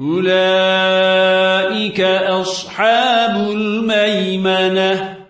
أولئك أصحاب الميمنة.